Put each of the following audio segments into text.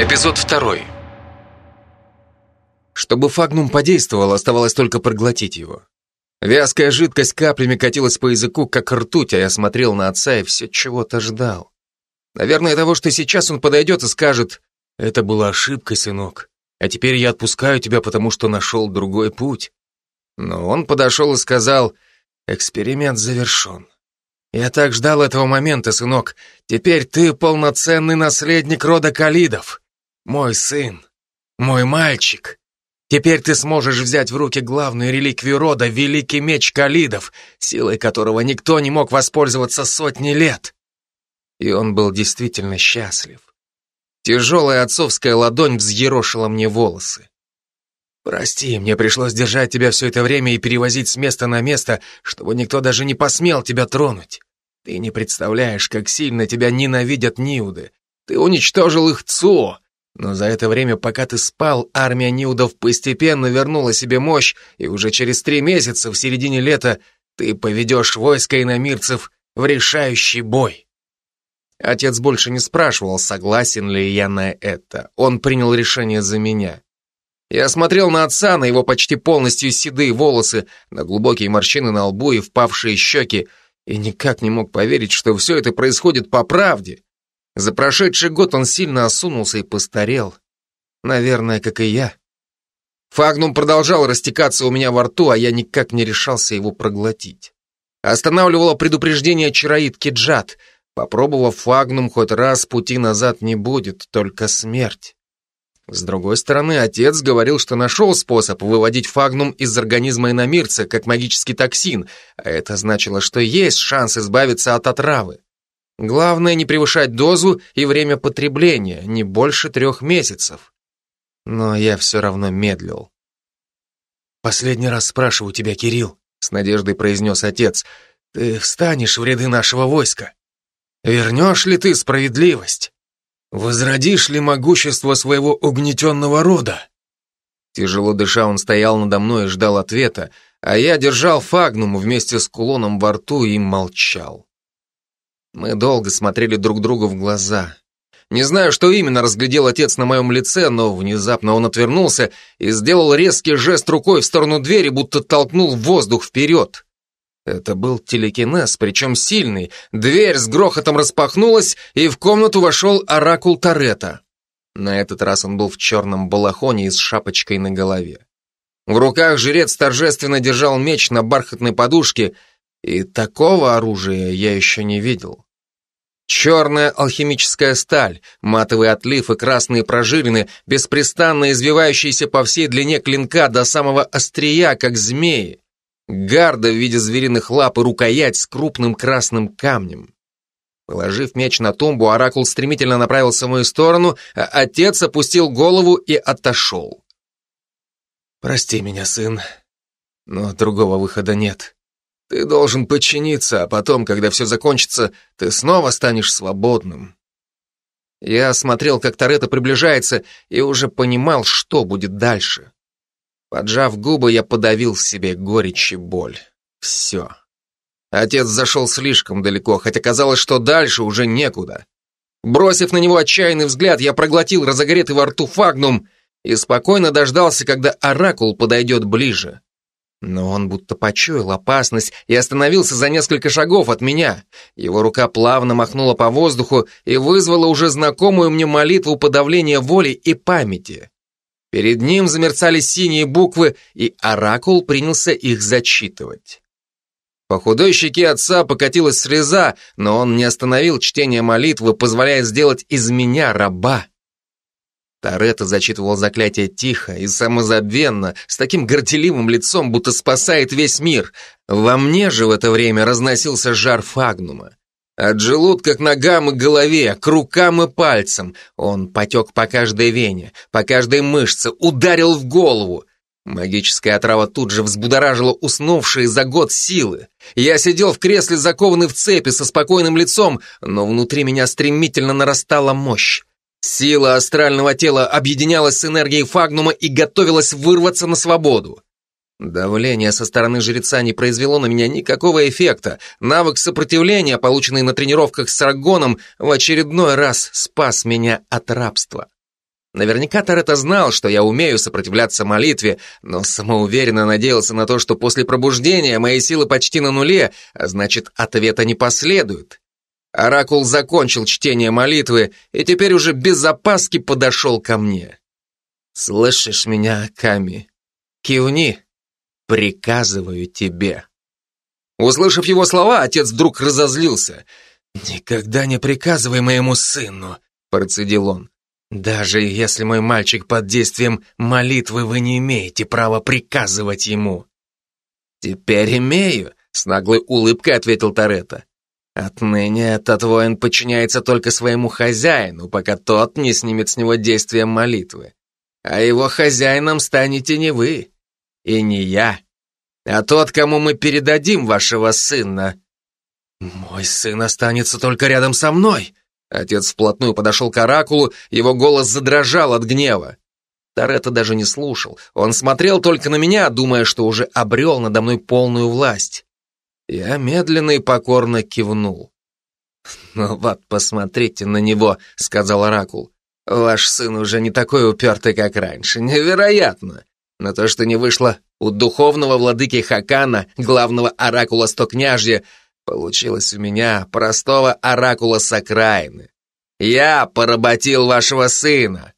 Эпизод второй. Чтобы фагнум подействовал, оставалось только проглотить его. Вязкая жидкость каплями катилась по языку, как ртуть, а я смотрел на отца и все чего-то ждал. Наверное, того, что сейчас он подойдет и скажет, «Это была ошибкой, сынок, а теперь я отпускаю тебя, потому что нашел другой путь». Но он подошел и сказал, «Эксперимент завершен. Я так ждал этого момента, сынок. Теперь ты полноценный наследник рода Калидов. Мой сын, мой мальчик. Теперь ты сможешь взять в руки главную реликвию рода, великий меч Калидов, силой которого никто не мог воспользоваться сотни лет. И он был действительно счастлив. Тяжелая отцовская ладонь взъерошила мне волосы. Прости, мне пришлось держать тебя все это время и перевозить с места на место, чтобы никто даже не посмел тебя тронуть. Ты не представляешь, как сильно тебя ненавидят Ниуды. Ты уничтожил их ЦО, но за это время, пока ты спал, армия Ниудов постепенно вернула себе мощь, и уже через три месяца, в середине лета, ты поведешь войско иномирцев в решающий бой. Отец больше не спрашивал, согласен ли я на это. Он принял решение за меня. Я смотрел на отца, на его почти полностью седые волосы, на глубокие морщины на лбу и впавшие щеки, и никак не мог поверить, что все это происходит по правде. За прошедший год он сильно осунулся и постарел. Наверное, как и я. Фагнум продолжал растекаться у меня во рту, а я никак не решался его проглотить. Останавливало предупреждение чароидки Джад. Попробовав фагнум хоть раз, пути назад не будет, только смерть. С другой стороны, отец говорил, что нашел способ выводить фагнум из организма иномирца, как магический токсин, а это значило, что есть шанс избавиться от отравы. Главное не превышать дозу и время потребления, не больше трех месяцев. Но я все равно медлил. «Последний раз спрашиваю тебя, Кирилл», — с надеждой произнес отец, «ты встанешь в ряды нашего войска? Вернешь ли ты справедливость? Возродишь ли могущество своего угнетенного рода?» Тяжело дыша, он стоял надо мной и ждал ответа, а я держал фагнум вместе с кулоном во рту и молчал. Мы долго смотрели друг другу в глаза. Не знаю, что именно разглядел отец на моем лице, но внезапно он отвернулся и сделал резкий жест рукой в сторону двери, будто толкнул воздух вперед. Это был телекинез, причем сильный. Дверь с грохотом распахнулась, и в комнату вошел оракул Торетто. На этот раз он был в черном балахоне и с шапочкой на голове. В руках жрец торжественно держал меч на бархатной подушке, и такого оружия я еще не видел. Черная алхимическая сталь, матовый отлив и красные прожилины, беспрестанно извивающиеся по всей длине клинка до самого острия, как змеи. Гарда в виде звериных лап и рукоять с крупным красным камнем. Положив меч на тумбу, Оракул стремительно направился в мою сторону, а отец опустил голову и отошел. «Прости меня, сын, но другого выхода нет. Ты должен подчиниться, а потом, когда все закончится, ты снова станешь свободным. Я смотрел, как Торетто приближается, и уже понимал, что будет дальше. Поджав губы, я подавил в себе горечь и боль. Все. Отец зашел слишком далеко, хотя казалось, что дальше уже некуда. Бросив на него отчаянный взгляд, я проглотил разогретый во рту фагнум и спокойно дождался, когда оракул подойдет ближе. Но он будто почуял опасность и остановился за несколько шагов от меня. Его рука плавно махнула по воздуху и вызвала уже знакомую мне молитву подавления воли и памяти. Перед ним замерцали синие буквы, и оракул принялся их зачитывать. По худой щеке отца покатилась слеза, но он не остановил чтение молитвы, позволяя сделать из меня раба. Торетто зачитывал заклятие тихо и самозабвенно, с таким горделивым лицом, будто спасает весь мир. Во мне же в это время разносился жар фагнума. От желудка к ногам и голове, к рукам и пальцам. Он потек по каждой вене, по каждой мышце, ударил в голову. Магическая отрава тут же взбудоражила уснувшие за год силы. Я сидел в кресле, закованный в цепи, со спокойным лицом, но внутри меня стремительно нарастала мощь. Сила астрального тела объединялась с энергией фагнума и готовилась вырваться на свободу. Давление со стороны жреца не произвело на меня никакого эффекта. Навык сопротивления, полученный на тренировках с Арагоном, в очередной раз спас меня от рабства. Наверняка Торетто знал, что я умею сопротивляться молитве, но самоуверенно надеялся на то, что после пробуждения мои силы почти на нуле, а значит, ответа не последует. Оракул закончил чтение молитвы и теперь уже без опаски подошел ко мне. «Слышишь меня, Ками? Кивни, приказываю тебе». Услышав его слова, отец вдруг разозлился. «Никогда не приказывай моему сыну», — процедил он. «Даже если мой мальчик под действием молитвы, вы не имеете права приказывать ему». «Теперь имею», — с наглой улыбкой ответил Торетто. «Отныне этот воин подчиняется только своему хозяину, пока тот не снимет с него действием молитвы. А его хозяином станете не вы и не я, а тот, кому мы передадим вашего сына». «Мой сын останется только рядом со мной», Отец вплотную подошел к оракулу, его голос задрожал от гнева. Торетто даже не слушал. Он смотрел только на меня, думая, что уже обрел надо мной полную власть. Я медленно и покорно кивнул. «Ну вот, посмотрите на него», — сказал Оракул. «Ваш сын уже не такой упертый, как раньше. Невероятно! Но то, что не вышло у духовного владыки Хакана, главного оракула Стокняжья, Получилось у меня простого оракула с. Я поработил вашего сына.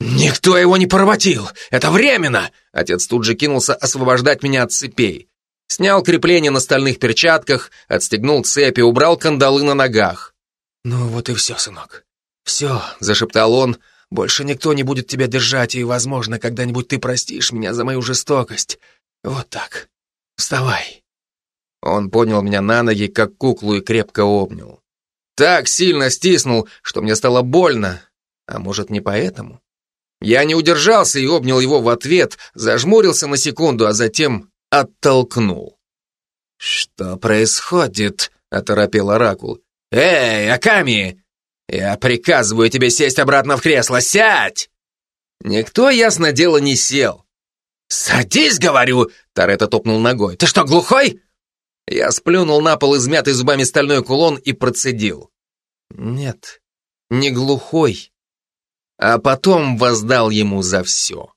Никто его не поработил. Это временно. Отец тут же кинулся освобождать меня от цепей. Снял крепление на стальных перчатках, отстегнул цепи, убрал кандалы на ногах. «Ну вот и все, сынок. Все», — зашептал он, — «больше никто не будет тебя держать, и, возможно, когда-нибудь ты простишь меня за мою жестокость. Вот так. Вставай». Он поднял меня на ноги, как куклу, и крепко обнял. Так сильно стиснул, что мне стало больно. А может, не поэтому? Я не удержался и обнял его в ответ, зажмурился на секунду, а затем оттолкнул. «Что происходит?» — оторопел Оракул. «Эй, Аками! Я приказываю тебе сесть обратно в кресло. Сядь!» Никто, ясно дело, не сел. «Садись, говорю!» — Торетто топнул ногой. «Ты что, глухой?» Я сплюнул на пол измятый зубами стальной кулон и процедил. Нет, не глухой, а потом воздал ему за все.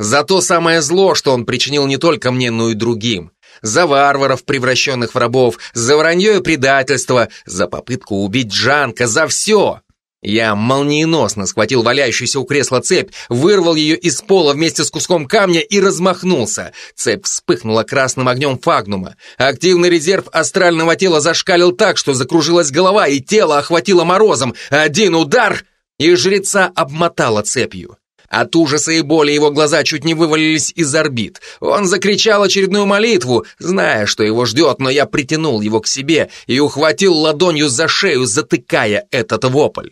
За то самое зло, что он причинил не только мне, но и другим. За варваров, превращенных в рабов, за вранье и предательство, за попытку убить Джанка, за все. Я молниеносно схватил валяющуюся у кресла цепь, вырвал ее из пола вместе с куском камня и размахнулся. Цепь вспыхнула красным огнем фагнума. Активный резерв астрального тела зашкалил так, что закружилась голова, и тело охватило морозом. Один удар, и жреца обмотала цепью. От ужаса и боли его глаза чуть не вывалились из орбит. Он закричал очередную молитву, зная, что его ждет, но я притянул его к себе и ухватил ладонью за шею, затыкая этот вопль.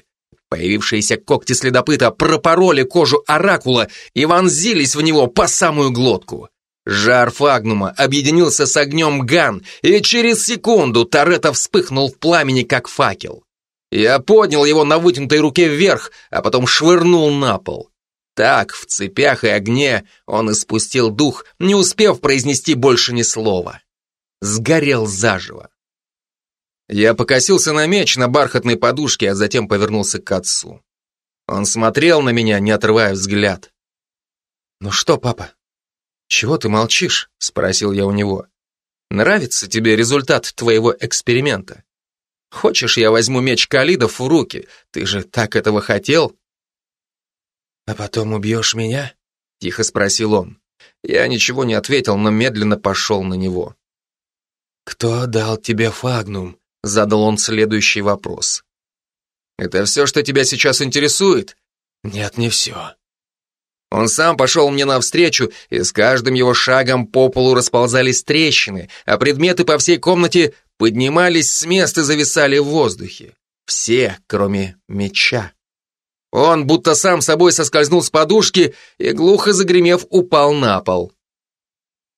Появившиеся когти следопыта пропороли кожу оракула и вонзились в него по самую глотку. Жар фагнума объединился с огнем ган, и через секунду Торетто вспыхнул в пламени, как факел. Я поднял его на вытянутой руке вверх, а потом швырнул на пол. Так, в цепях и огне, он испустил дух, не успев произнести больше ни слова. Сгорел заживо. Я покосился на меч на бархатной подушке, а затем повернулся к отцу. Он смотрел на меня, не отрывая взгляд. «Ну что, папа, чего ты молчишь?» — спросил я у него. «Нравится тебе результат твоего эксперимента? Хочешь, я возьму меч Калидов в руки? Ты же так этого хотел?» «А потом убьешь меня?» — тихо спросил он. Я ничего не ответил, но медленно пошел на него. «Кто дал тебе фагнум?» Задал он следующий вопрос. «Это все, что тебя сейчас интересует?» «Нет, не все». Он сам пошел мне навстречу, и с каждым его шагом по полу расползались трещины, а предметы по всей комнате поднимались с места и зависали в воздухе. Все, кроме меча. Он будто сам собой соскользнул с подушки и, глухо загремев, упал на пол.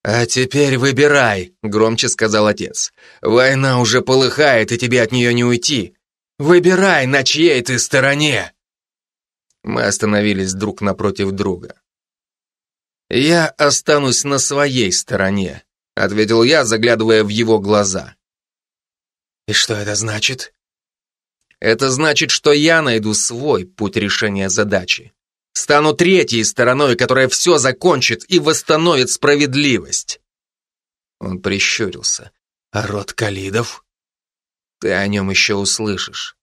«А теперь выбирай», — громче сказал отец. «Война уже полыхает, и тебе от нее не уйти. Выбирай, на чьей ты стороне». Мы остановились друг напротив друга. «Я останусь на своей стороне», — ответил я, заглядывая в его глаза. «И что это значит?» «Это значит, что я найду свой путь решения задачи. стану третьей стороной, которая все закончит и восстановит справедливость. Он прищурился. А род Калидов? Ты о нем еще услышишь.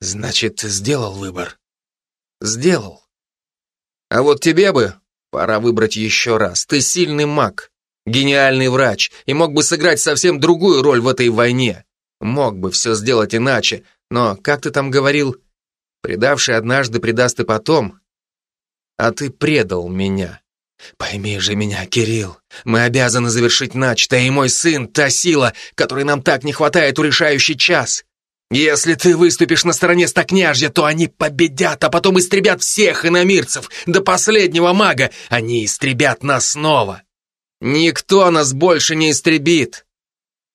Значит, сделал выбор? Сделал. А вот тебе бы пора выбрать еще раз. Ты сильный маг, гениальный врач и мог бы сыграть совсем другую роль в этой войне. Мог бы все сделать иначе, но, как ты там говорил, предавший однажды предаст и потом. А ты предал меня. Пойми же меня, Кирилл, мы обязаны завершить начатое, и мой сын — та сила, которой нам так не хватает в решающий час. Если ты выступишь на стороне стокняжья, то они победят, а потом истребят всех иномирцев, до последнего мага. Они истребят нас снова. Никто нас больше не истребит.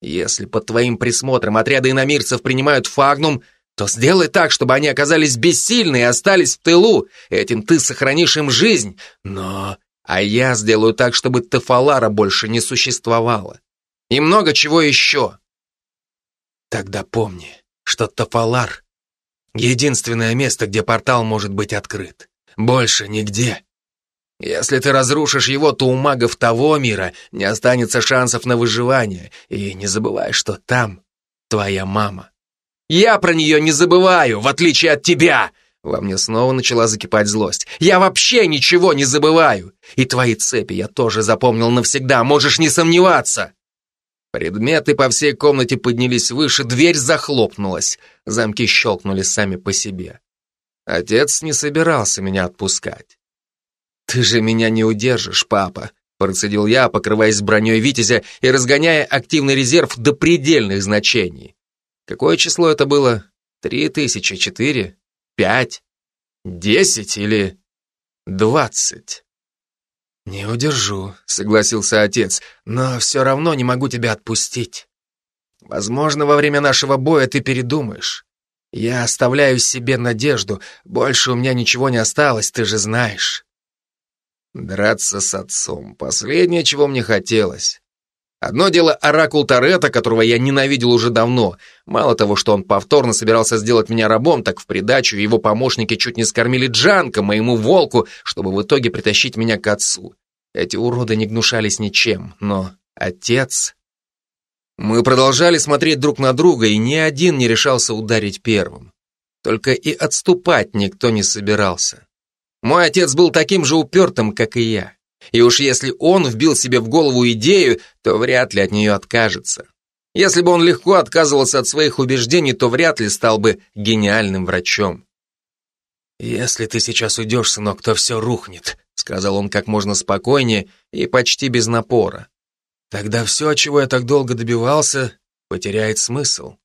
Если под твоим присмотром отряды иномирцев принимают фагнум, то сделай так, чтобы они оказались бессильны и остались в тылу. Этим ты сохранишь им жизнь. Но... А я сделаю так, чтобы Тефалара больше не существовало. И много чего еще. Тогда помни, что Тафалар — единственное место, где портал может быть открыт. Больше нигде. Если ты разрушишь его, то у магов того мира не останется шансов на выживание. И не забывай, что там твоя мама. Я про нее не забываю, в отличие от тебя. Во мне снова начала закипать злость. Я вообще ничего не забываю. И твои цепи я тоже запомнил навсегда, можешь не сомневаться. Предметы по всей комнате поднялись выше, дверь захлопнулась. Замки щелкнули сами по себе. Отец не собирался меня отпускать. «Ты же меня не удержишь, папа», процедил я, покрываясь броней Витязя и разгоняя активный резерв до предельных значений. Какое число это было? Три тысячи, четыре, пять, десять или двадцать? «Не удержу», — согласился отец, «но все равно не могу тебя отпустить. Возможно, во время нашего боя ты передумаешь. Я оставляю себе надежду, больше у меня ничего не осталось, ты же знаешь». Драться с отцом — последнее, чего мне хотелось. Одно дело оракул Торетто, которого я ненавидел уже давно. Мало того, что он повторно собирался сделать меня рабом, так в придачу его помощники чуть не скормили Джанка, моему волку, чтобы в итоге притащить меня к отцу. Эти уроды не гнушались ничем, но отец... Мы продолжали смотреть друг на друга, и ни один не решался ударить первым. Только и отступать никто не собирался. Мой отец был таким же упертым, как и я. И уж если он вбил себе в голову идею, то вряд ли от нее откажется. Если бы он легко отказывался от своих убеждений, то вряд ли стал бы гениальным врачом. «Если ты сейчас уйдешь, сынок, то все рухнет», сказал он как можно спокойнее и почти без напора. «Тогда все, чего я так долго добивался, потеряет смысл».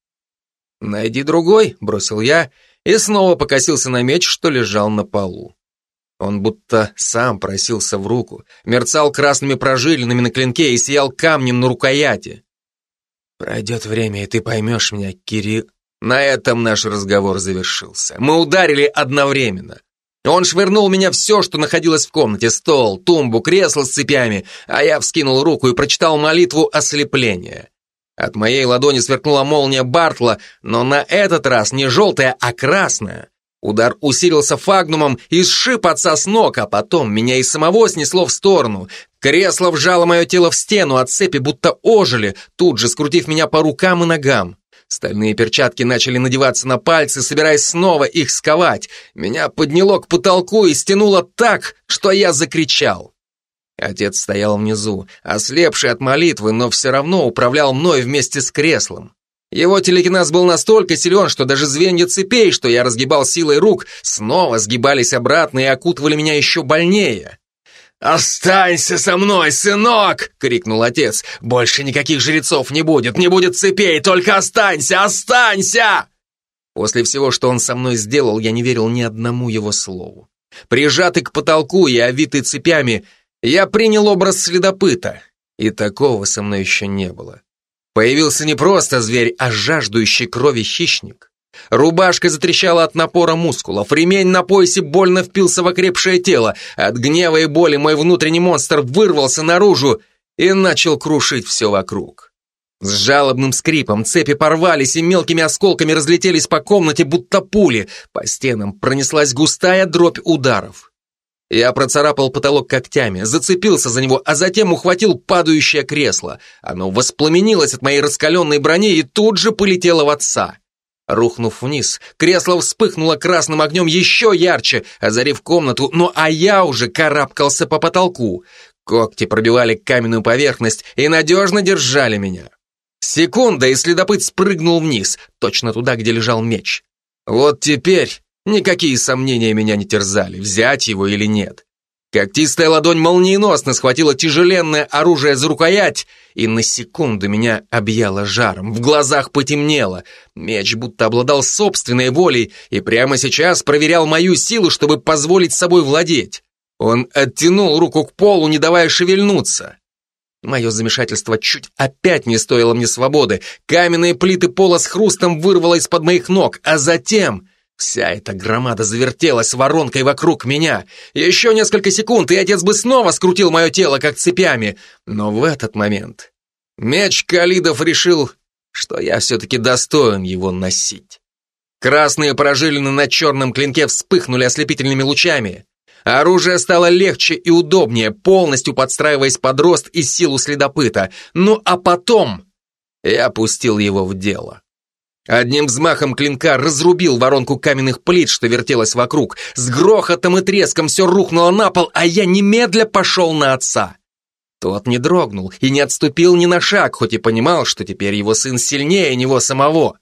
«Найди другой», — бросил я и снова покосился на меч, что лежал на полу. Он будто сам просился в руку, мерцал красными прожилинами на клинке и сиял камнем на рукояти. «Пройдет время, и ты поймешь меня, Кирилл». На этом наш разговор завершился. Мы ударили одновременно. Он швырнул меня все, что находилось в комнате, стол, тумбу, кресло с цепями, а я вскинул руку и прочитал молитву ослепления. От моей ладони сверкнула молния Бартла, но на этот раз не желтая, а красная. Удар усилился фагнумом и сшиб отца с ног, а потом меня и самого снесло в сторону. Кресло вжало мое тело в стену, а цепи будто ожили, тут же скрутив меня по рукам и ногам. Стальные перчатки начали надеваться на пальцы, собираясь снова их сковать. Меня подняло к потолку и стянуло так, что я закричал. Отец стоял внизу, ослепший от молитвы, но все равно управлял мной вместе с креслом. Его телекинез был настолько силен, что даже звенья цепей, что я разгибал силой рук, снова сгибались обратно и окутывали меня еще больнее. «Останься со мной, сынок!» — крикнул отец. «Больше никаких жрецов не будет, не будет цепей, только останься, останься!» После всего, что он со мной сделал, я не верил ни одному его слову. Прижатый к потолку и овитый цепями, я принял образ следопыта, и такого со мной еще не было. Появился не просто зверь, а жаждущий крови хищник. Рубашка затрещала от напора мускулов, ремень на поясе больно впился в окрепшее тело. От гнева и боли мой внутренний монстр вырвался наружу и начал крушить все вокруг. С жалобным скрипом цепи порвались и мелкими осколками разлетелись по комнате, будто пули. По стенам пронеслась густая дробь ударов. Я процарапал потолок когтями, зацепился за него, а затем ухватил падающее кресло. Оно воспламенилось от моей раскаленной брони и тут же полетело в отца. Рухнув вниз, кресло вспыхнуло красным огнем еще ярче, озарив комнату, но а я уже карабкался по потолку. Когти пробивали каменную поверхность и надежно держали меня. Секунда, и следопыт спрыгнул вниз, точно туда, где лежал меч. Вот теперь Никакие сомнения меня не терзали, взять его или нет. Когтистая ладонь молниеносно схватила тяжеленное оружие за рукоять, и на секунду меня объяло жаром, в глазах потемнело. Меч будто обладал собственной волей и прямо сейчас проверял мою силу, чтобы позволить собой владеть. Он оттянул руку к полу, не давая шевельнуться. Мое замешательство чуть опять не стоило мне свободы. Каменные плиты пола с хрустом вырвало из-под моих ног, а затем Вся эта громада завертелась воронкой вокруг меня. Еще несколько секунд, и отец бы снова скрутил мое тело, как цепями. Но в этот момент меч Калидов решил, что я все-таки достоин его носить. Красные прожилины на черном клинке вспыхнули ослепительными лучами. Оружие стало легче и удобнее, полностью подстраиваясь под рост и силу следопыта. Ну а потом я пустил его в дело. Одним взмахом клинка разрубил воронку каменных плит, что вертелась вокруг. С грохотом и треском все рухнуло на пол, а я немедля пошел на отца. Тот не дрогнул и не отступил ни на шаг, хоть и понимал, что теперь его сын сильнее него самого.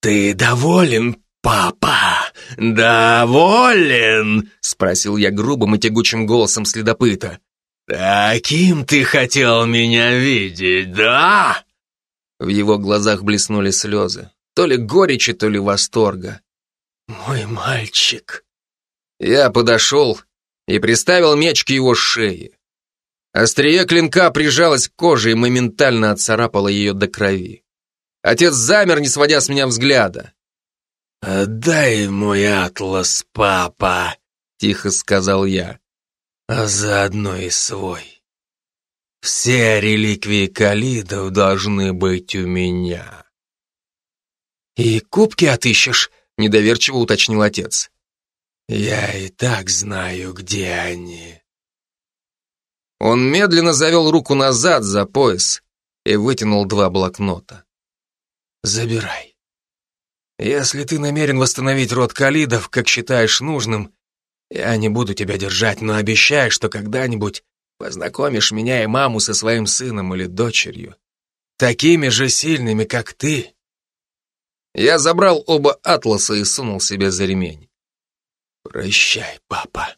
«Ты доволен, папа? Доволен?» — спросил я грубым и тягучим голосом следопыта. «Таким ты хотел меня видеть, да?» В его глазах блеснули слезы. То ли горечи, то ли восторга. «Мой мальчик!» Я подошел и приставил меч к его шее. Острие клинка прижалось к коже и моментально отцарапало ее до крови. Отец замер, не сводя с меня взгляда. «Отдай мой атлас, папа», — тихо сказал я, — «а заодно и свой». Все реликвии Калидов должны быть у меня. И кубки отыщешь, недоверчиво уточнил отец. Я и так знаю, где они. Он медленно завел руку назад за пояс и вытянул два блокнота. Забирай. Если ты намерен восстановить род Калидов, как считаешь нужным, я не буду тебя держать, но обещаю, что когда-нибудь Познакомишь меня и маму со своим сыном или дочерью. Такими же сильными, как ты. Я забрал оба атласа и сунул себе за ремень. Прощай, папа.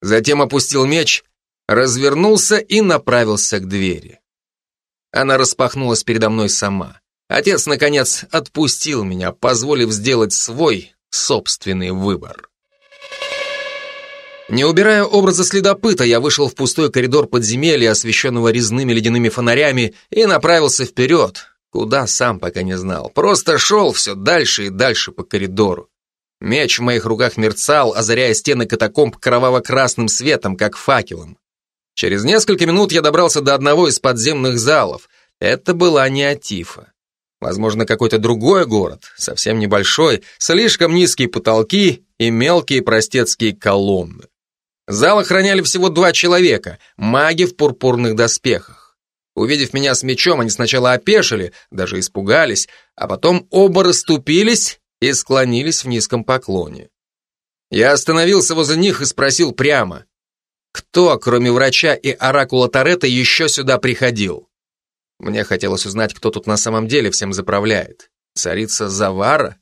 Затем опустил меч, развернулся и направился к двери. Она распахнулась передо мной сама. Отец, наконец, отпустил меня, позволив сделать свой собственный выбор. Не убирая образа следопыта, я вышел в пустой коридор подземелья, освещенного резными ледяными фонарями, и направился вперед, куда сам пока не знал. Просто шел все дальше и дальше по коридору. Меч в моих руках мерцал, озаряя стены катакомб кроваво-красным светом, как факелом. Через несколько минут я добрался до одного из подземных залов. Это была не Атифа. Возможно, какой-то другой город, совсем небольшой, слишком низкие потолки и мелкие простецкие колонны. Зал охраняли всего два человека, маги в пурпурных доспехах. Увидев меня с мечом, они сначала опешили, даже испугались, а потом оба расступились и склонились в низком поклоне. Я остановился возле них и спросил прямо, кто, кроме врача и оракула Торетто, еще сюда приходил? Мне хотелось узнать, кто тут на самом деле всем заправляет. Царица Завара?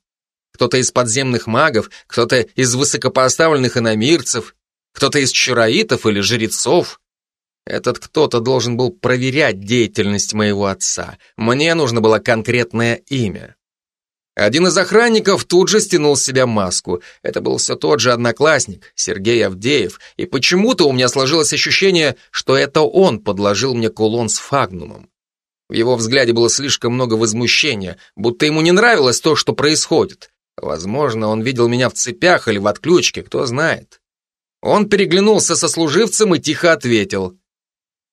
Кто-то из подземных магов, кто-то из высокопоставленных иномирцев, кто-то из чароитов или жрецов? Этот кто-то должен был проверять деятельность моего отца. Мне нужно было конкретное имя. Один из охранников тут же стянул с себя маску. Это был все тот же одноклассник, Сергей Авдеев, и почему-то у меня сложилось ощущение, что это он подложил мне кулон с фагнумом. В его взгляде было слишком много возмущения, будто ему не нравилось то, что происходит. Возможно, он видел меня в цепях или в отключке, кто знает. Он переглянулся со служивцем и тихо ответил.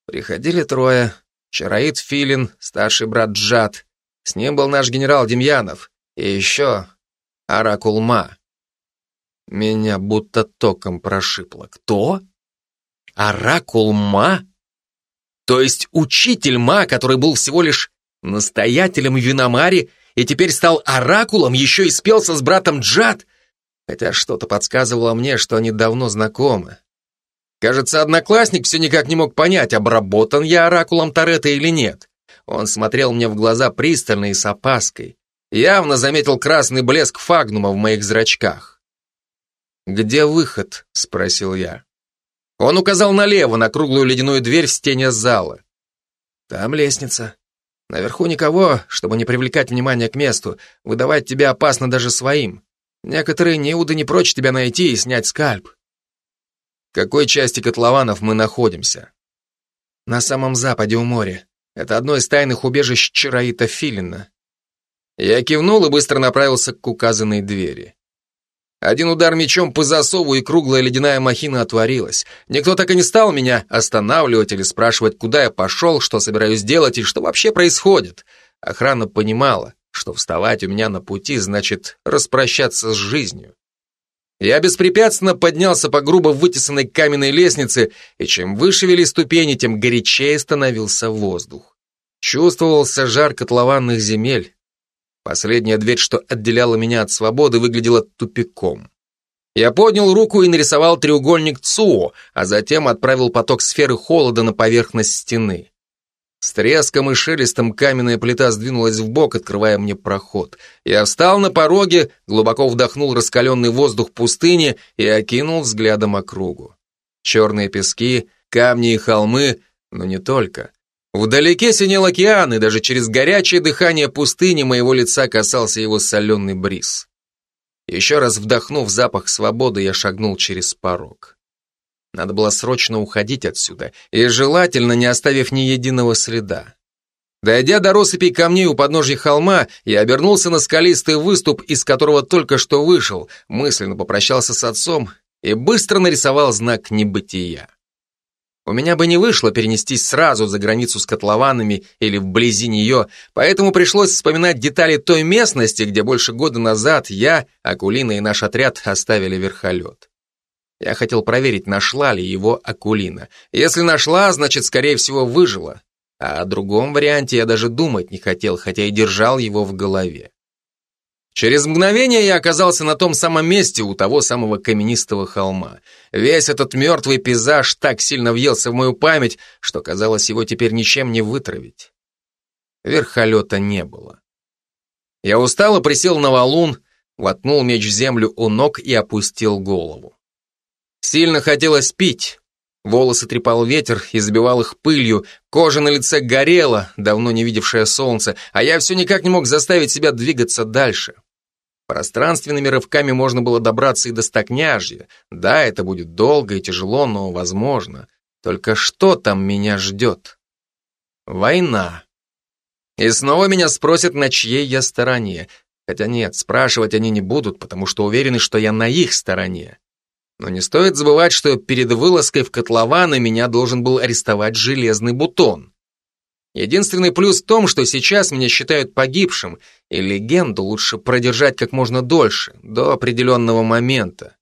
Приходили трое, Чараид Филин, старший брат Джад. С ним был наш генерал Демьянов. И еще Оракул Ма. Меня будто током прошибло. Кто? Оракул Ма? То есть учитель Ма, который был всего лишь настоятелем Виномари и теперь стал оракулом, еще и спелся с братом Джад? Хотя что-то подсказывало мне, что они давно знакомы. Кажется, одноклассник все никак не мог понять, обработан я оракулом Торетто или нет. Он смотрел мне в глаза пристально и с опаской. Явно заметил красный блеск фагнума в моих зрачках. «Где выход?» — спросил я. Он указал налево, на круглую ледяную дверь в стене зала. «Там лестница. Наверху никого, чтобы не привлекать внимание к месту. Выдавать тебя опасно даже своим. Некоторые неуды не прочь тебя найти и снять скальп. В какой части котлованов мы находимся? На самом западе у моря. Это одно из тайных убежищ Чараита Филина. Я кивнул и быстро направился к указанной двери. Один удар мечом по засову, и круглая ледяная махина отворилась. Никто так и не стал меня останавливать или спрашивать, куда я пошел, что собираюсь делать и что вообще происходит. Охрана понимала, что вставать у меня на пути значит распрощаться с жизнью. Я беспрепятственно поднялся по грубо вытесанной каменной лестнице, и чем выше вели ступени, тем горячее становился воздух. Чувствовался жар котлованных земель. Последняя дверь, что отделяла меня от свободы, выглядела тупиком. Я поднял руку и нарисовал треугольник ЦУО, а затем отправил поток сферы холода на поверхность стены. С треском и шелестом каменная плита сдвинулась в бок, открывая мне проход. Я встал на пороге, глубоко вдохнул раскаленный воздух пустыни и окинул взглядом округу. Черные пески, камни и холмы, но не только. Вдалеке синел океан, и даже через горячее дыхание пустыни моего лица касался его соленый бриз. Еще раз вдохнув запах свободы, я шагнул через порог. Надо было срочно уходить отсюда, и желательно не оставив ни единого следа. Дойдя до россыпи камней у подножья холма, я обернулся на скалистый выступ, из которого только что вышел, мысленно попрощался с отцом и быстро нарисовал знак небытия. У меня бы не вышло перенестись сразу за границу с котлованами или вблизи нее, поэтому пришлось вспоминать детали той местности, где больше года назад я, Акулина и наш отряд оставили верхолет. Я хотел проверить, нашла ли его Акулина. Если нашла, значит, скорее всего, выжила. А о другом варианте я даже думать не хотел, хотя и держал его в голове. Через мгновение я оказался на том самом месте у того самого каменистого холма. Весь этот мертвый пейзаж так сильно въелся в мою память, что казалось, его теперь ничем не вытравить. Верхолета не было. Я устало присел на валун, воткнул меч в землю у ног и опустил голову. Сильно хотелось пить. Волосы трепал ветер и забивал их пылью, кожа на лице горела, давно не видевшая солнце, а я все никак не мог заставить себя двигаться дальше. Пространственными рывками можно было добраться и до стокняжья. Да, это будет долго и тяжело, но возможно. Только что там меня ждет? Война. И снова меня спросят, на чьей я стороне. Хотя нет, спрашивать они не будут, потому что уверены, что я на их стороне. Но не стоит забывать, что перед вылазкой в котлованы меня должен был арестовать железный бутон. Единственный плюс в том, что сейчас меня считают погибшим, и легенду лучше продержать как можно дольше, до определенного момента.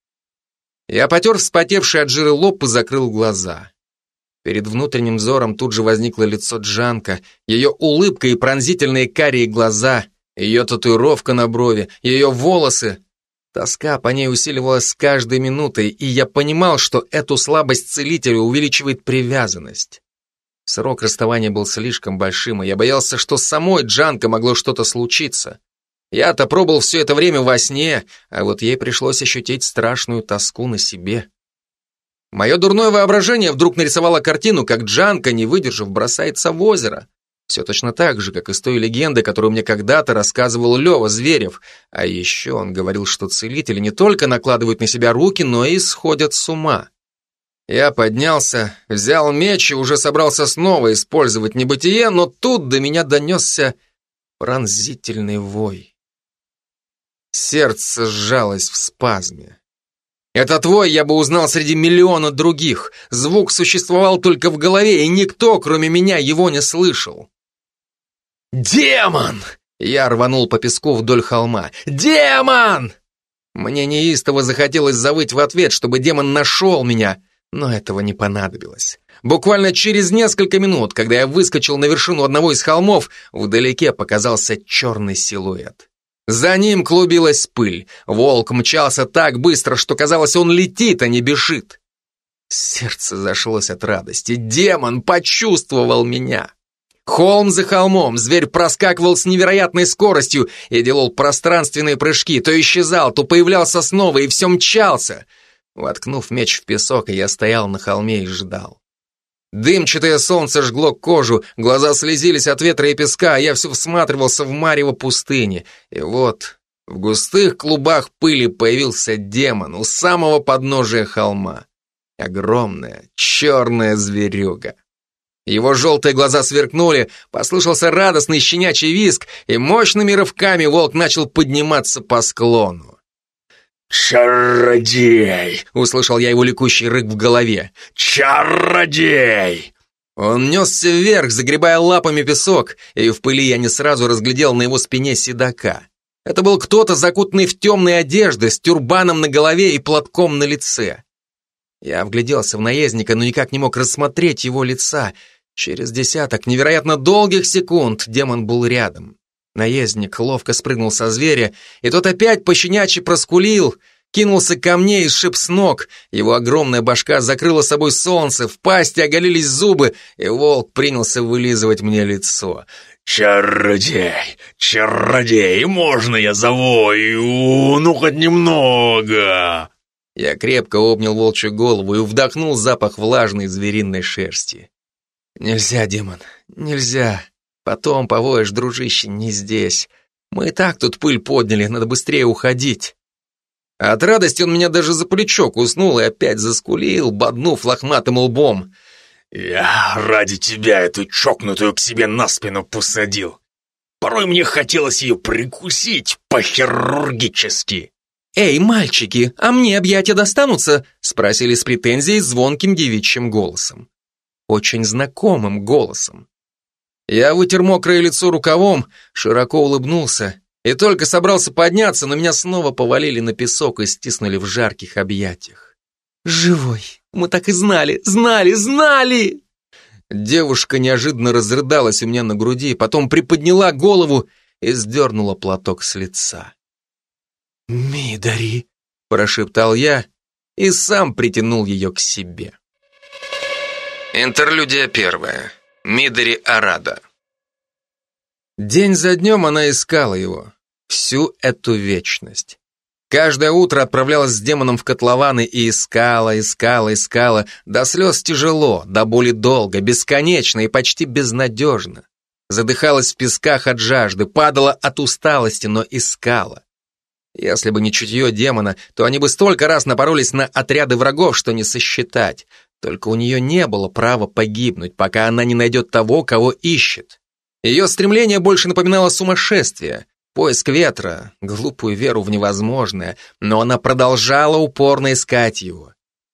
Я потер вспотевший от жира лоб и закрыл глаза. Перед внутренним взором тут же возникло лицо Джанка, ее улыбка и пронзительные карие глаза, ее татуировка на брови, ее волосы, Тоска по ней усиливалась с каждой минутой, и я понимал, что эту слабость целителя увеличивает привязанность. Срок расставания был слишком большим, и я боялся, что с самой Джанко могло что-то случиться. Я-то пробыл все это время во сне, а вот ей пришлось ощутить страшную тоску на себе. Мое дурное воображение вдруг нарисовало картину, как Джанка, не выдержав, бросается в озеро. Все точно так же, как из той легенды, которую мне когда-то рассказывал Лева Зверев. А еще он говорил, что целители не только накладывают на себя руки, но и сходят с ума. Я поднялся, взял меч и уже собрался снова использовать небытие, но тут до меня донесся пронзительный вой. Сердце сжалось в спазме. Это твой я бы узнал среди миллиона других. Звук существовал только в голове, и никто, кроме меня, его не слышал. «Демон!» Я рванул по песку вдоль холма. «Демон!» Мне неистово захотелось завыть в ответ, чтобы демон нашел меня, но этого не понадобилось. Буквально через несколько минут, когда я выскочил на вершину одного из холмов, вдалеке показался черный силуэт. За ним клубилась пыль. Волк мчался так быстро, что казалось, он летит, а не бежит. Сердце зашлось от радости. Демон почувствовал меня. Холм за холмом, зверь проскакивал с невероятной скоростью и делал пространственные прыжки, то исчезал, то появлялся снова и все мчался. Воткнув меч в песок, я стоял на холме и ждал. Дымчатое солнце жгло кожу, глаза слезились от ветра и песка, а я все всматривался в марево пустыни. И вот в густых клубах пыли появился демон у самого подножия холма. Огромная черная зверюга. Его желтые глаза сверкнули, послышался радостный щенячий визг, и мощными рывками волк начал подниматься по склону. «Чародей!» — услышал я его ликующий рык в голове. «Чародей!» Он несся вверх, загребая лапами песок, и в пыли я не сразу разглядел на его спине седока. Это был кто-то, закутанный в темные одежды, с тюрбаном на голове и платком на лице. Я вгляделся в наездника, но никак не мог рассмотреть его лица. Через десяток невероятно долгих секунд демон был рядом. Наездник ловко спрыгнул со зверя, и тот опять пощенячьи проскулил, кинулся ко мне и сшиб с ног. Его огромная башка закрыла собой солнце, в пасти оголились зубы, и волк принялся вылизывать мне лицо. «Чародей! Чародей! Можно я завою? Ну, хоть немного!» Я крепко обнял волчью голову и вдохнул запах влажной звериной шерсти. «Нельзя, демон, нельзя!» Потом повоешь, дружище, не здесь. Мы и так тут пыль подняли, надо быстрее уходить. От радости он меня даже за плечо куснул и опять заскулил, боднув лохматым лбом. «Я ради тебя эту чокнутую к себе на спину посадил. Порой мне хотелось ее прикусить по-хирургически». «Эй, мальчики, а мне объятия достанутся?» спросили с претензией звонким девичьим голосом. Очень знакомым голосом. Я вытер мокрое лицо рукавом, широко улыбнулся и только собрался подняться, но меня снова повалили на песок и стиснули в жарких объятиях. «Живой! Мы так и знали! Знали! Знали!» Девушка неожиданно разрыдалась у меня на груди, потом приподняла голову и сдернула платок с лица. «Мидари!» – прошептал я и сам притянул ее к себе. Интерлюдия первая. Мидори Арада. День за днем она искала его. Всю эту вечность. Каждое утро отправлялась с демоном в котлованы и искала, искала, искала. До слез тяжело, до боли долго, бесконечно и почти безнадежно. Задыхалась в песках от жажды, падала от усталости, но искала. Если бы не чутье демона, то они бы столько раз напоролись на отряды врагов, что не сосчитать. Только у нее не было права погибнуть, пока она не найдет того, кого ищет. Ее стремление больше напоминало сумасшествие, поиск ветра, глупую веру в невозможное, но она продолжала упорно искать его.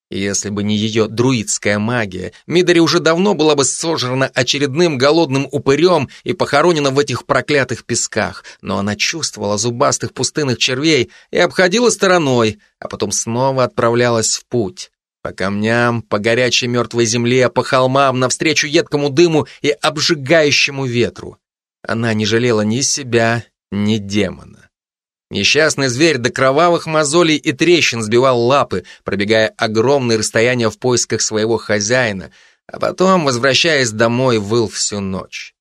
Если бы не ее друидская магия, Мидори уже давно была бы сожрана очередным голодным упырем и похоронена в этих проклятых песках, но она чувствовала зубастых пустынных червей и обходила стороной, а потом снова отправлялась в путь. По камням, по горячей мертвой земле, по холмам, навстречу едкому дыму и обжигающему ветру. Она не жалела ни себя, ни демона. Несчастный зверь до кровавых мозолей и трещин сбивал лапы, пробегая огромные расстояния в поисках своего хозяина, а потом, возвращаясь домой, выл всю ночь.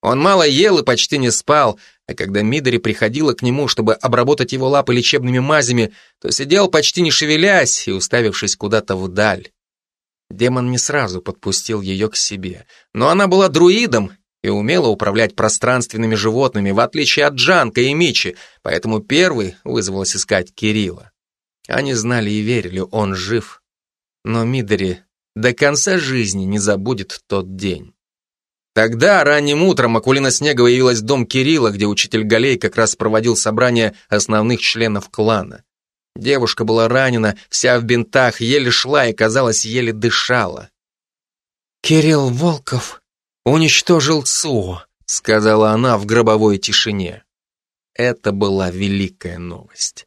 Он мало ел и почти не спал, а когда Мидори приходила к нему, чтобы обработать его лапы лечебными мазями, то сидел почти не шевелясь и уставившись куда-то вдаль. Демон не сразу подпустил ее к себе, но она была друидом и умела управлять пространственными животными, в отличие от Джанка и Мичи, поэтому первый вызвалась искать Кирилла. Они знали и верили, он жив. Но Мидори до конца жизни не забудет тот день. Тогда, ранним утром, Акулина Снегова явилась в дом Кирилла, где учитель Галей как раз проводил собрание основных членов клана. Девушка была ранена, вся в бинтах, еле шла и, казалось, еле дышала. «Кирилл Волков уничтожил ЦУО», — сказала она в гробовой тишине. Это была великая новость.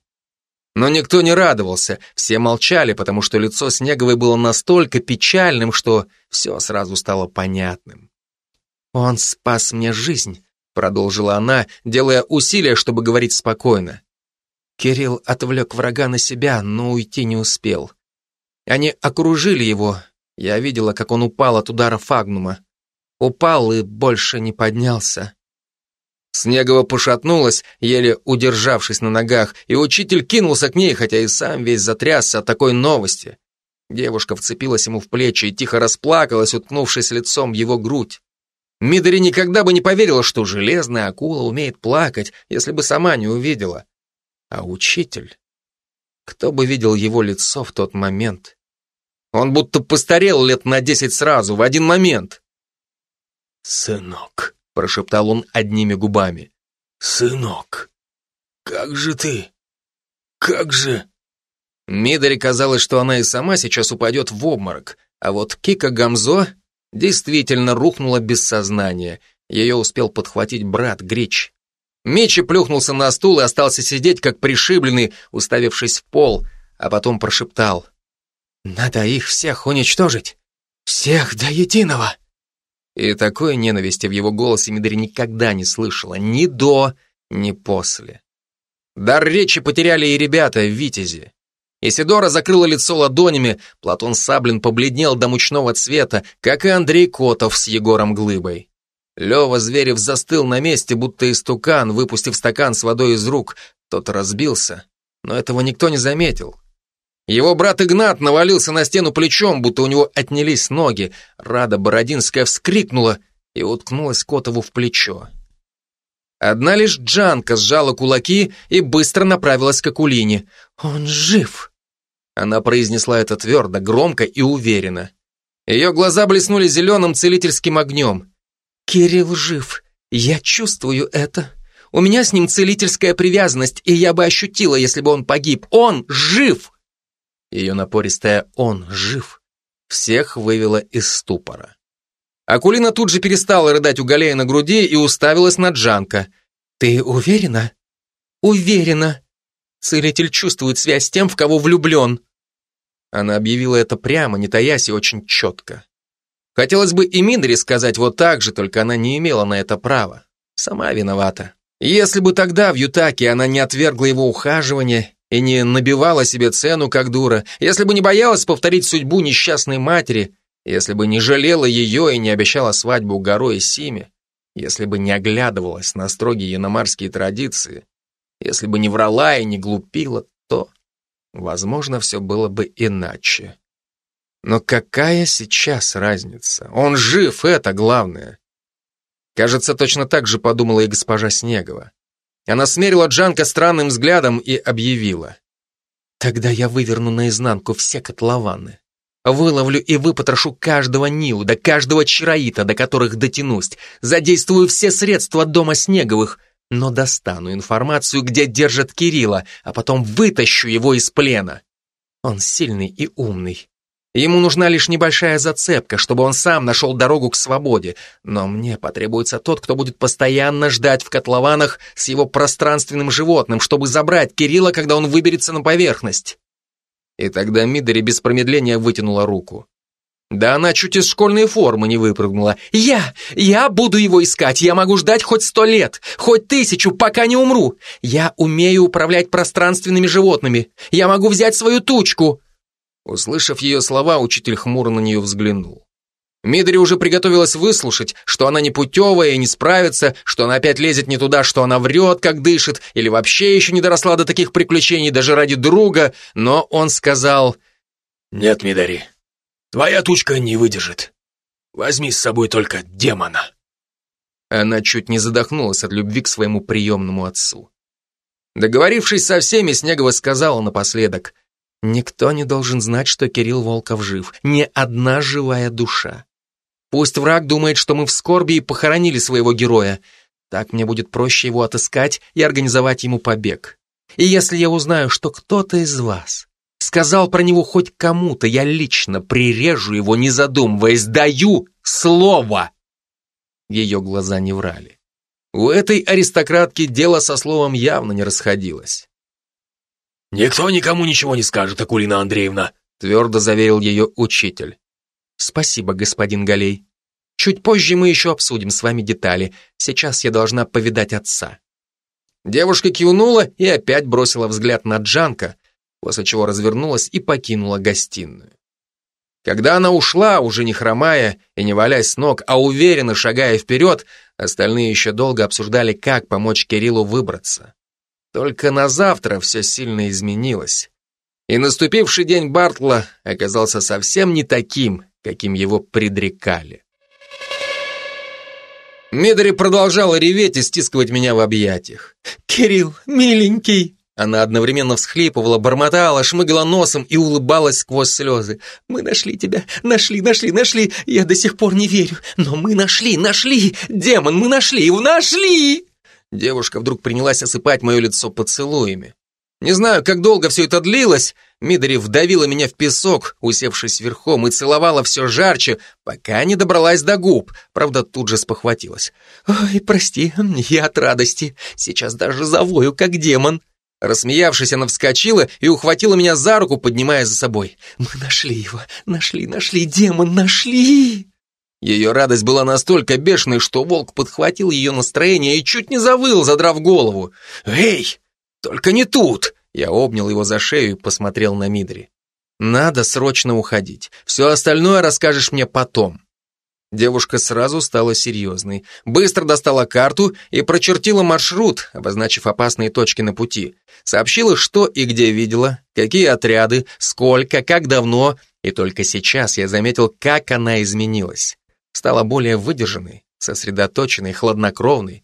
Но никто не радовался, все молчали, потому что лицо Снеговой было настолько печальным, что все сразу стало понятным. «Он спас мне жизнь», — продолжила она, делая усилия, чтобы говорить спокойно. Кирилл отвлек врага на себя, но уйти не успел. Они окружили его. Я видела, как он упал от удара фагнума. Упал и больше не поднялся. Снегова пошатнулась, еле удержавшись на ногах, и учитель кинулся к ней, хотя и сам весь затрясся от такой новости. Девушка вцепилась ему в плечи и тихо расплакалась, уткнувшись лицом в его грудь. Мидори никогда бы не поверила, что железная акула умеет плакать, если бы сама не увидела. А учитель... Кто бы видел его лицо в тот момент? Он будто постарел лет на десять сразу, в один момент. «Сынок», прошептал он одними губами. «Сынок, как же ты? Как же...» Мидори казалось, что она и сама сейчас упадет в обморок, а вот Кика Гамзо действительно рухнула без сознания. Ее успел подхватить брат Грич. Мичи плюхнулся на стул и остался сидеть, как пришибленный, уставившись в пол, а потом прошептал. «Надо их всех уничтожить! Всех до единого!» И такой ненависти в его голосе Мидори никогда не слышала, ни до, ни после. Дар речи потеряли и ребята, витязи. Исидора закрыла лицо ладонями, Платон Саблин побледнел до мучного цвета, как и Андрей Котов с Егором Глыбой. Лева Зверев застыл на месте, будто истукан, выпустив стакан с водой из рук. Тот разбился, но этого никто не заметил. Его брат Игнат навалился на стену плечом, будто у него отнялись ноги. Рада Бородинская вскрикнула и уткнулась Котову в плечо. Одна лишь Джанка сжала кулаки и быстро направилась к Акулине. «Он жив!» Она произнесла это твердо, громко и уверенно. Ее глаза блеснули зеленым целительским огнем. «Кирилл жив. Я чувствую это. У меня с ним целительская привязанность, и я бы ощутила, если бы он погиб. Он жив!» Ее напористая «он жив» всех вывела из ступора. Акулина тут же перестала рыдать у Галея на груди и уставилась на Джанка. «Ты уверена?» «Уверена. Целитель чувствует связь с тем, в кого влюблен». Она объявила это прямо, не таясь и очень четко. Хотелось бы и Миндри сказать вот так же, только она не имела на это права. Сама виновата. Если бы тогда в Ютаке она не отвергла его ухаживание и не набивала себе цену, как дура, если бы не боялась повторить судьбу несчастной матери, если бы не жалела ее и не обещала свадьбу Горо и Симе, если бы не оглядывалась на строгие яномарские традиции, если бы не врала и не глупила, то, возможно, все было бы иначе. Но какая сейчас разница? Он жив, это главное. Кажется, точно так же подумала и госпожа Снегова. Она смерила Джанка странным взглядом и объявила. «Тогда я выверну наизнанку все котлованы. Выловлю и выпотрошу каждого Ниуда, каждого Чароита, до которых дотянусь. Задействую все средства дома Снеговых, но достану информацию, где держат Кирилла, а потом вытащу его из плена. Он сильный и умный. Ему нужна лишь небольшая зацепка, чтобы он сам нашел дорогу к свободе. Но мне потребуется тот, кто будет постоянно ждать в котлованах с его пространственным животным, чтобы забрать Кирилла, когда он выберется на поверхность. И тогда Мидори без промедления вытянула руку. Да она чуть из школьной формы не выпрыгнула. «Я! Я буду его искать! Я могу ждать хоть сто лет, хоть тысячу, пока не умру! Я умею управлять пространственными животными! Я могу взять свою тучку!» Услышав ее слова, учитель хмуро на нее взглянул. Мидри уже приготовилась выслушать, что она не путевая и не справится, что она опять лезет не туда, что она врет, как дышит, или вообще еще не доросла до таких приключений даже ради друга, но он сказал... «Нет, Мидари, твоя тучка не выдержит. Возьми с собой только демона». Она чуть не задохнулась от любви к своему приемному отцу. Договорившись со всеми, Снегова сказала напоследок, Никто не должен знать, что Кирилл Волков жив. Ни одна живая душа. Пусть враг думает, что мы в скорби и похоронили своего героя. Так мне будет проще его отыскать и организовать ему побег. И если я узнаю, что кто-то из вас сказал про него хоть кому-то, я лично прирежу его, не задумываясь, даю слово. Ее глаза не врали. У этой аристократки дело со словом явно не расходилось. «Никто никому ничего не скажет, Акулина Андреевна», твердо заверил ее учитель. «Спасибо, господин Галей. Чуть позже мы еще обсудим с вами детали. Сейчас я должна повидать отца». Девушка кивнула и опять бросила взгляд на Джанка, после чего развернулась и покинула гостиную. Когда она ушла, уже не хромая и не валясь с ног, а уверенно шагая вперед, остальные еще долго обсуждали, как помочь Кириллу выбраться. Только на завтра все сильно изменилось. И наступивший день Бартла оказался совсем не таким, каким его предрекали. Мидори продолжала реветь и стискивать меня в объятиях. «Кирилл, миленький!» Она одновременно всхлипывала, бормотала, шмыгала носом и улыбалась сквозь слезы. «Мы нашли тебя! Нашли, нашли, нашли! Я до сих пор не верю! Но мы нашли, нашли! Демон, мы нашли! Нашли!» Девушка вдруг принялась осыпать мое лицо поцелуями. Не знаю, как долго все это длилось. Мидори вдавила меня в песок, усевшись верхом, и целовала все жарче, пока не добралась до губ. Правда, тут же спохватилась. «Ой, прости, я от радости. Сейчас даже завою, как демон». Рассмеявшись, она вскочила и ухватила меня за руку, поднимая за собой. «Мы нашли его! Нашли, нашли! Демон, нашли!» Ее радость была настолько бешеной, что волк подхватил ее настроение и чуть не завыл, задрав голову. «Эй, только не тут!» Я обнял его за шею и посмотрел на Мидри. «Надо срочно уходить. Все остальное расскажешь мне потом». Девушка сразу стала серьезной, быстро достала карту и прочертила маршрут, обозначив опасные точки на пути. Сообщила, что и где видела, какие отряды, сколько, как давно, и только сейчас я заметил, как она изменилась. Стала более выдержанной, сосредоточенной, хладнокровной,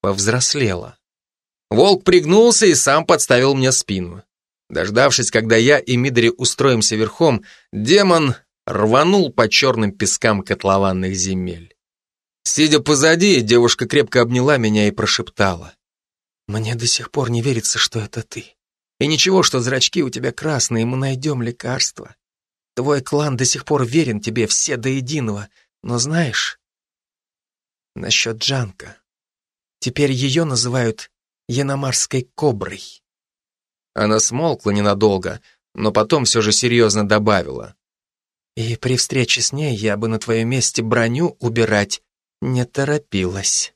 повзрослела. Волк пригнулся и сам подставил мне спину. Дождавшись, когда я и Мидри устроимся верхом, демон рванул по черным пескам котлованных земель. Сидя позади, девушка крепко обняла меня и прошептала. «Мне до сих пор не верится, что это ты. И ничего, что зрачки у тебя красные, мы найдем лекарство. Твой клан до сих пор верен тебе, все до единого. Но знаешь, насчет Джанка. Теперь ее называют Яномарской коброй». Она смолкла ненадолго, но потом все же серьезно добавила. И при встрече с ней я бы на твоем месте броню убирать не торопилась.